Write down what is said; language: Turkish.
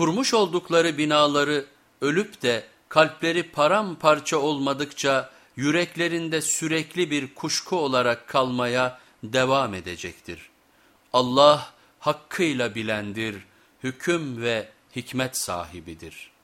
Kurmuş oldukları binaları ölüp de kalpleri paramparça olmadıkça yüreklerinde sürekli bir kuşku olarak kalmaya devam edecektir. Allah hakkıyla bilendir, hüküm ve hikmet sahibidir.''